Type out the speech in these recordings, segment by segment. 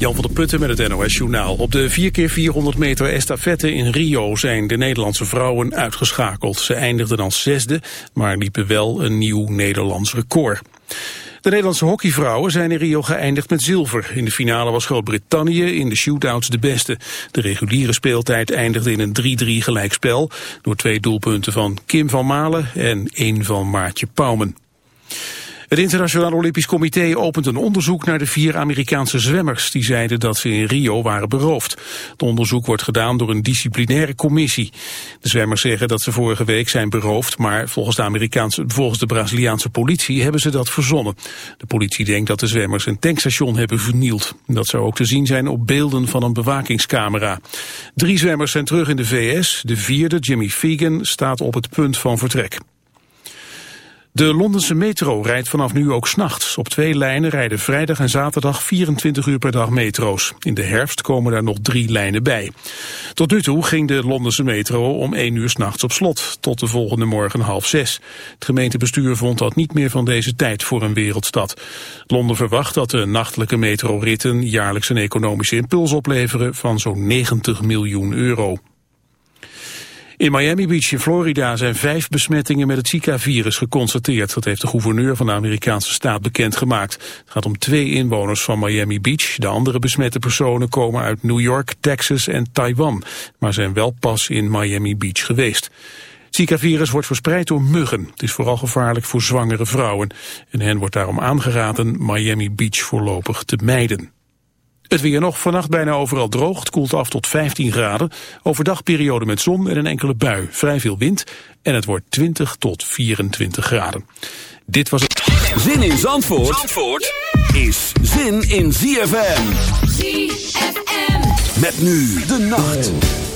Jan van der Putten met het NOS-journaal. Op de 4x400 meter estafette in Rio zijn de Nederlandse vrouwen uitgeschakeld. Ze eindigden als zesde, maar liepen wel een nieuw Nederlands record. De Nederlandse hockeyvrouwen zijn in Rio geëindigd met zilver. In de finale was Groot-Brittannië in de shootouts de beste. De reguliere speeltijd eindigde in een 3-3 gelijkspel... door twee doelpunten van Kim van Malen en één van Maartje Pauwmen. Het Internationaal Olympisch Comité opent een onderzoek naar de vier Amerikaanse zwemmers die zeiden dat ze in Rio waren beroofd. Het onderzoek wordt gedaan door een disciplinaire commissie. De zwemmers zeggen dat ze vorige week zijn beroofd, maar volgens de, Amerikaanse, volgens de Braziliaanse politie hebben ze dat verzonnen. De politie denkt dat de zwemmers een tankstation hebben vernield. Dat zou ook te zien zijn op beelden van een bewakingscamera. Drie zwemmers zijn terug in de VS. De vierde, Jimmy Fegan, staat op het punt van vertrek. De Londense metro rijdt vanaf nu ook s'nachts. Op twee lijnen rijden vrijdag en zaterdag 24 uur per dag metro's. In de herfst komen daar nog drie lijnen bij. Tot nu toe ging de Londense metro om 1 uur s'nachts op slot, tot de volgende morgen half zes. Het gemeentebestuur vond dat niet meer van deze tijd voor een wereldstad. Londen verwacht dat de nachtelijke metroritten jaarlijks een economische impuls opleveren van zo'n 90 miljoen euro. In Miami Beach in Florida zijn vijf besmettingen met het Zika-virus geconstateerd. Dat heeft de gouverneur van de Amerikaanse staat bekendgemaakt. Het gaat om twee inwoners van Miami Beach. De andere besmette personen komen uit New York, Texas en Taiwan. Maar zijn wel pas in Miami Beach geweest. Het Zika-virus wordt verspreid door muggen. Het is vooral gevaarlijk voor zwangere vrouwen. En hen wordt daarom aangeraden Miami Beach voorlopig te mijden. Het weer nog vannacht bijna overal droog. Het koelt af tot 15 graden. Overdag periode met zon en een enkele bui. Vrij veel wind. En het wordt 20 tot 24 graden. Dit was het. Zin in Zandvoort, Zandvoort is zin in ZFM. ZFM. Met nu de nacht.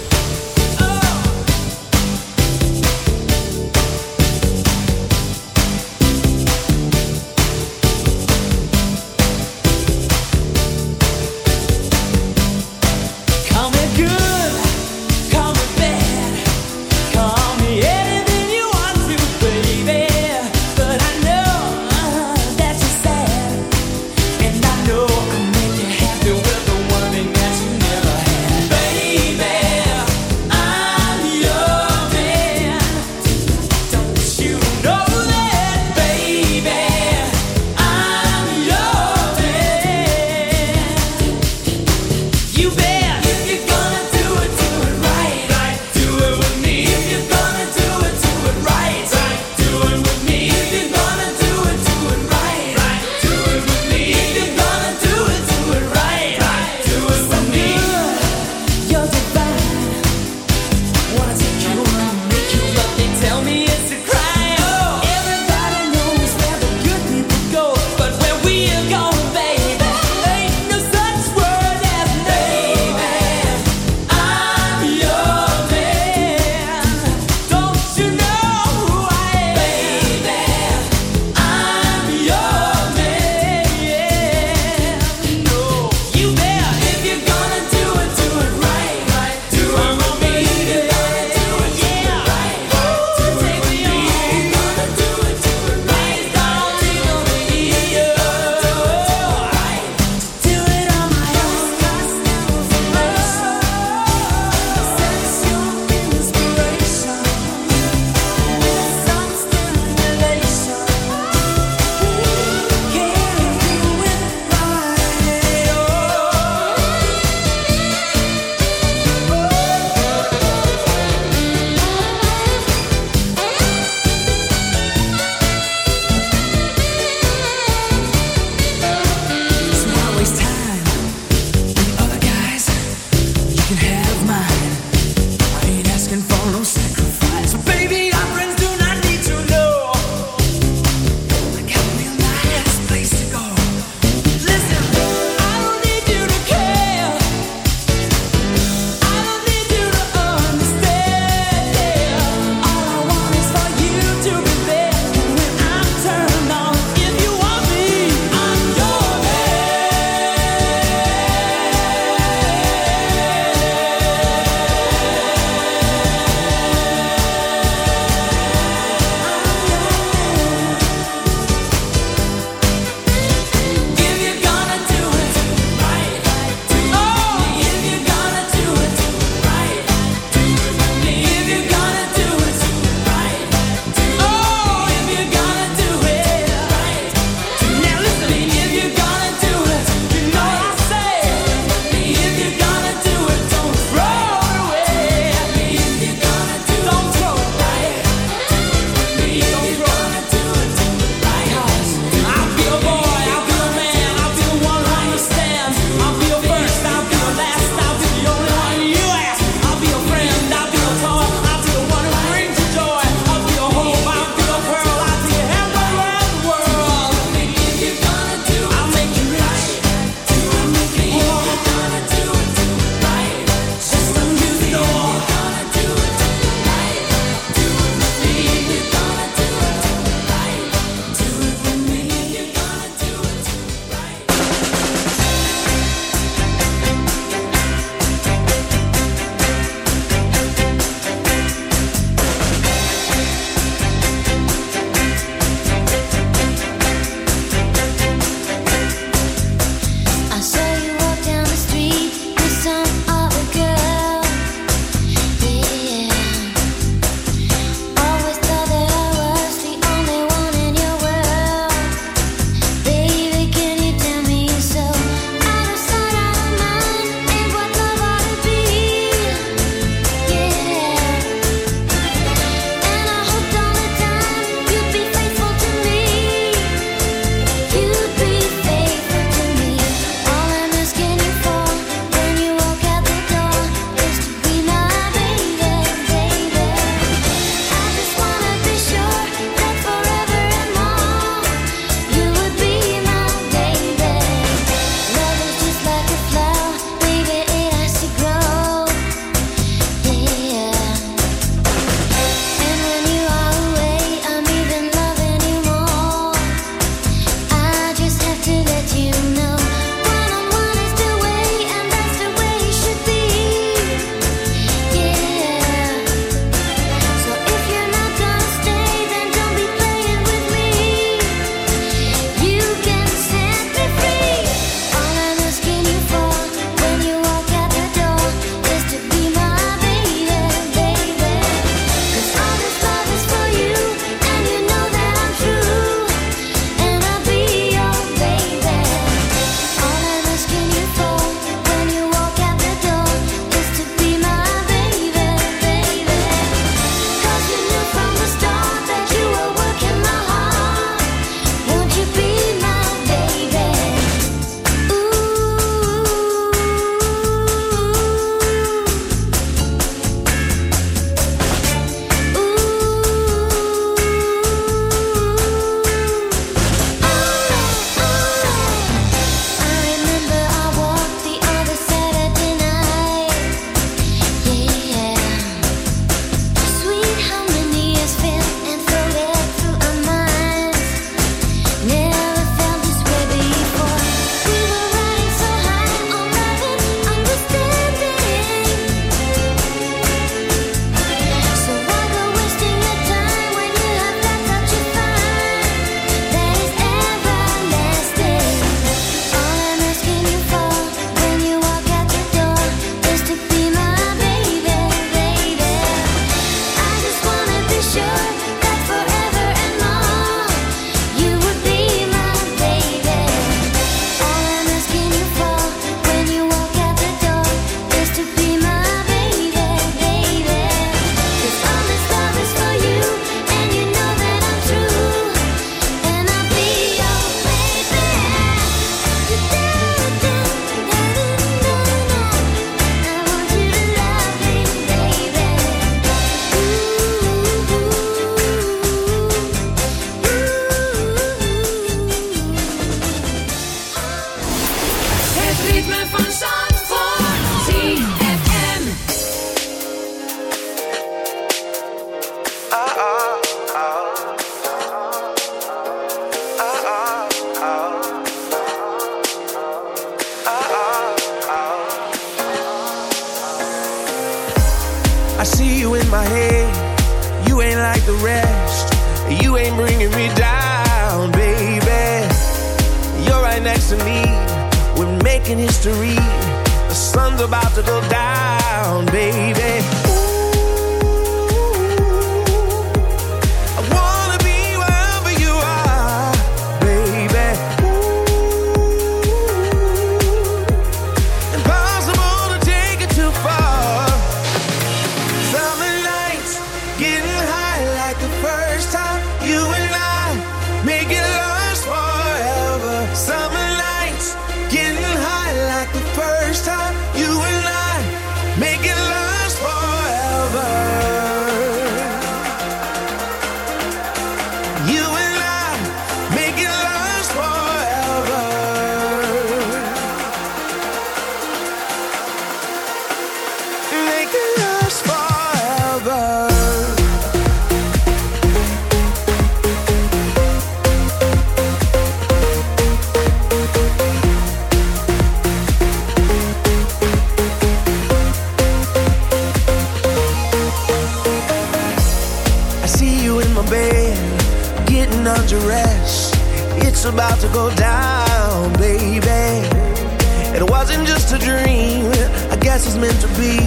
It wasn't just a dream, I guess it's meant to be.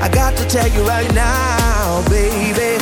I got to tell you right now, baby.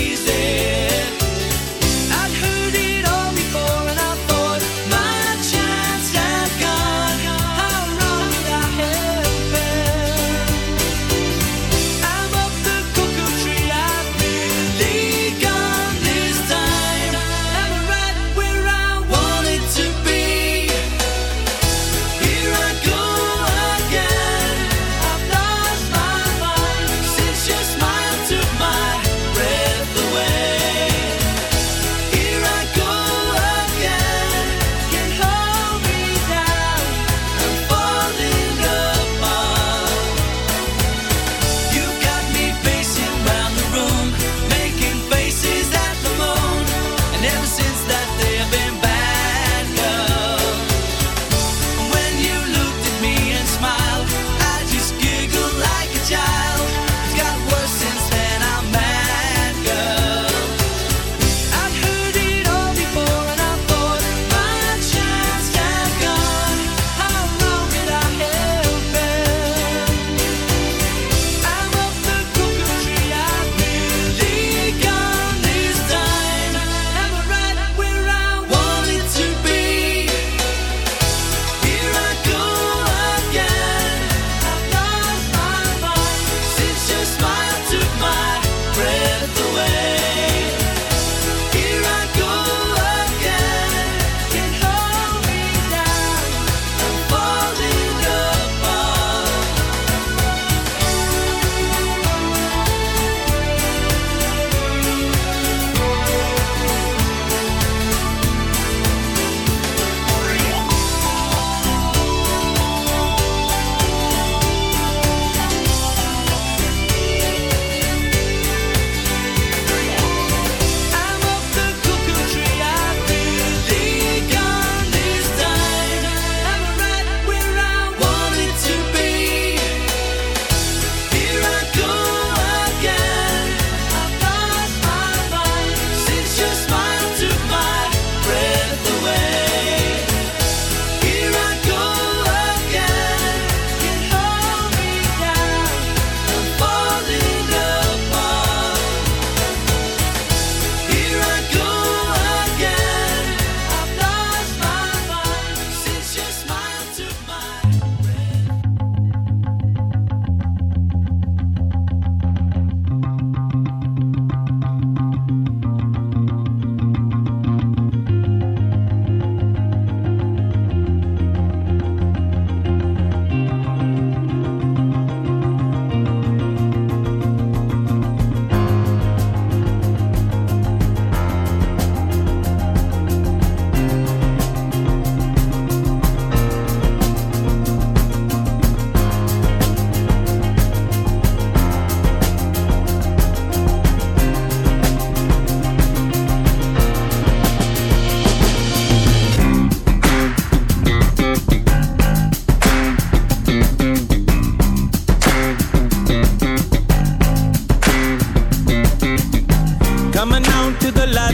Coming down to the light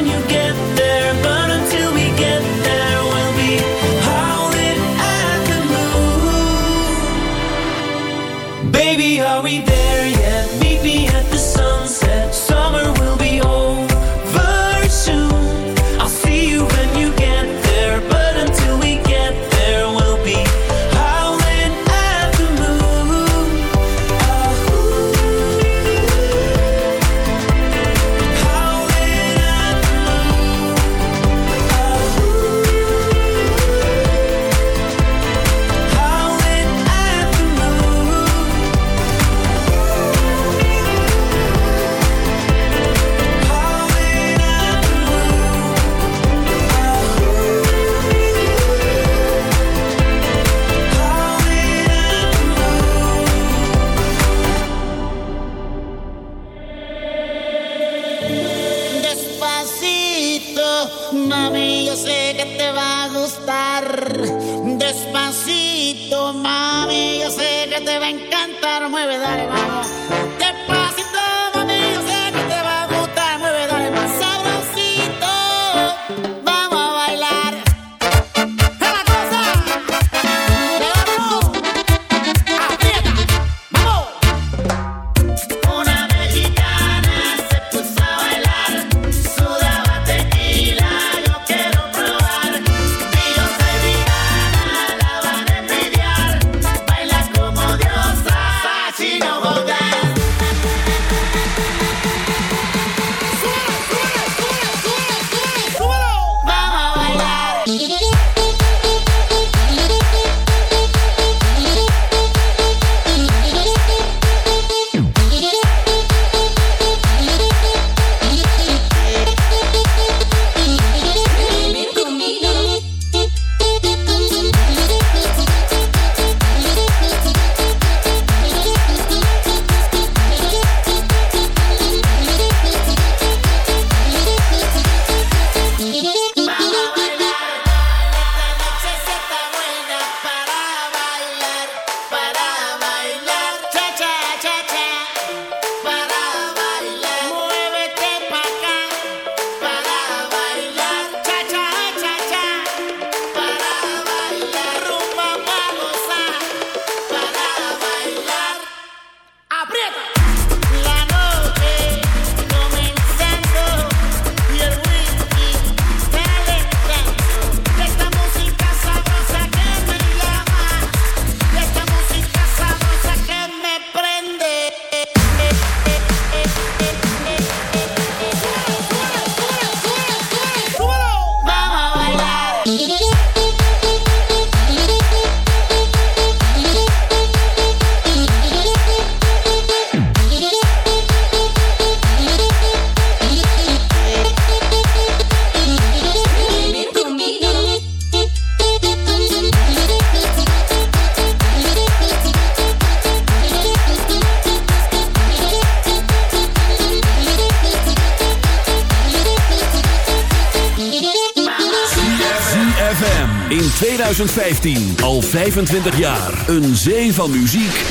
2015. Al 25 jaar. Een zee van muziek.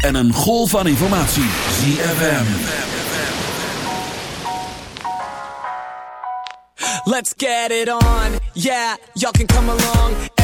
En een golf van informatie. ZFM. Let's get it on. Yeah, y'all can come along.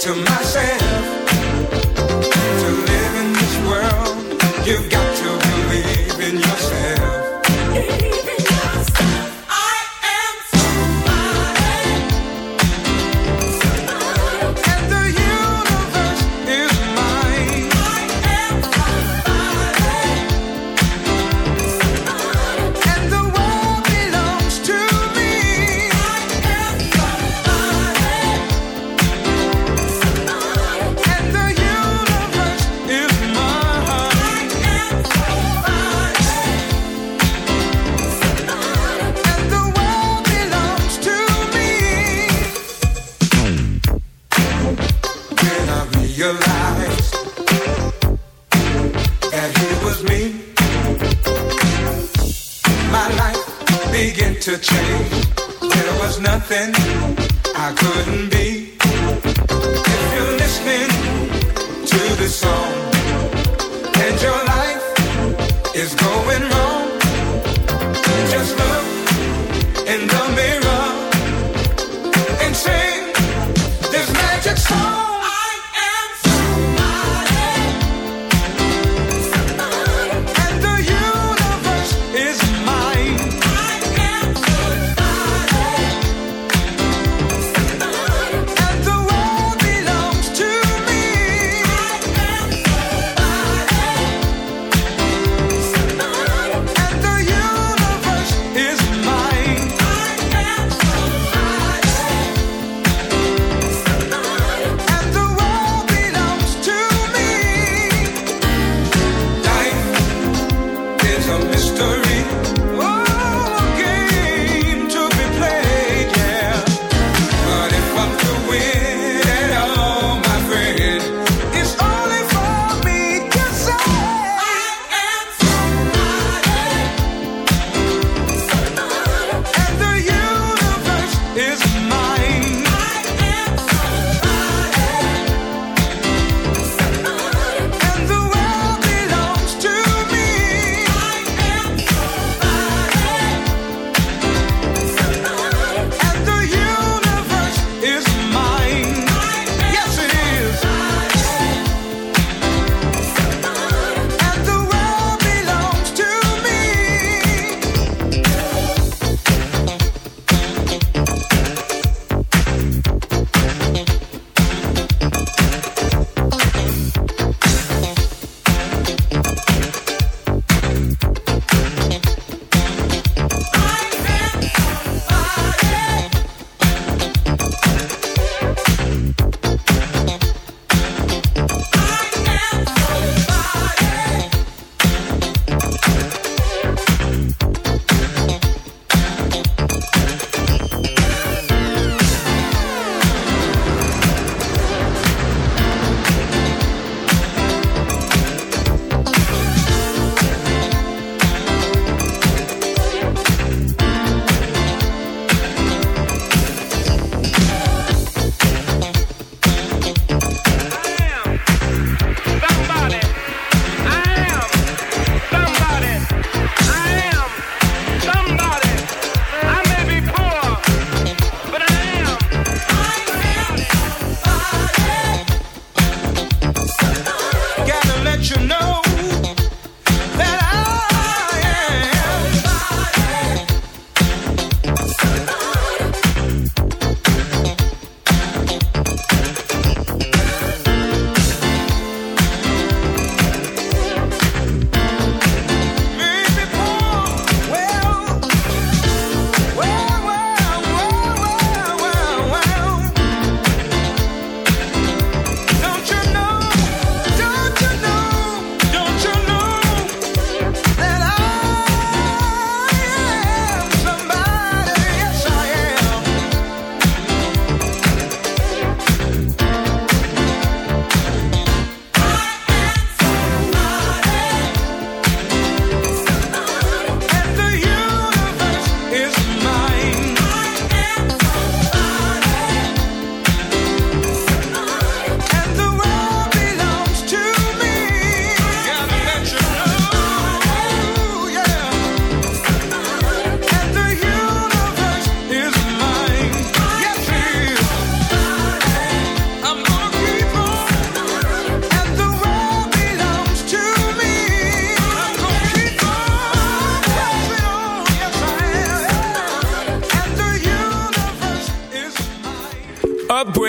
To my to victory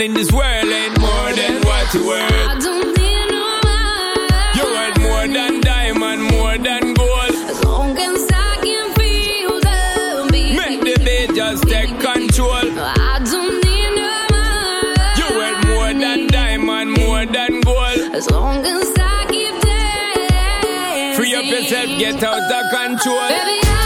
nothing in this world ain't more than what you worth. I don't need no money. You want more than diamond, more than gold. As long as I can feel the beat. Make the beat just take control. I don't need no money. You want more than diamond, more than gold. As long as I keep dancing. Free up yourself, get out of control. Baby,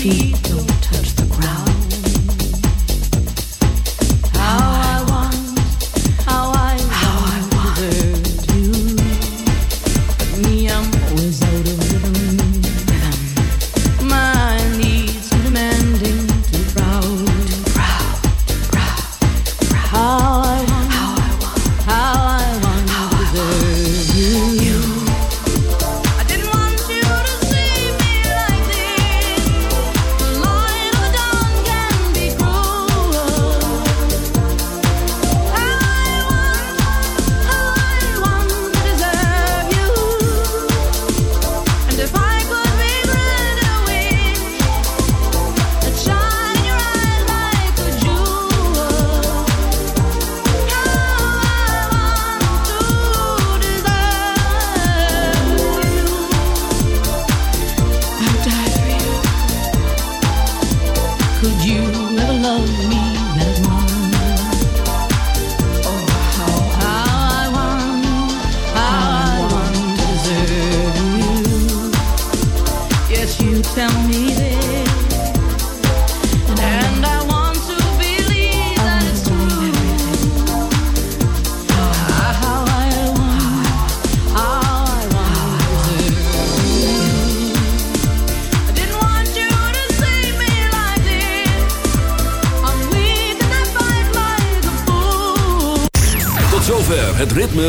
feet.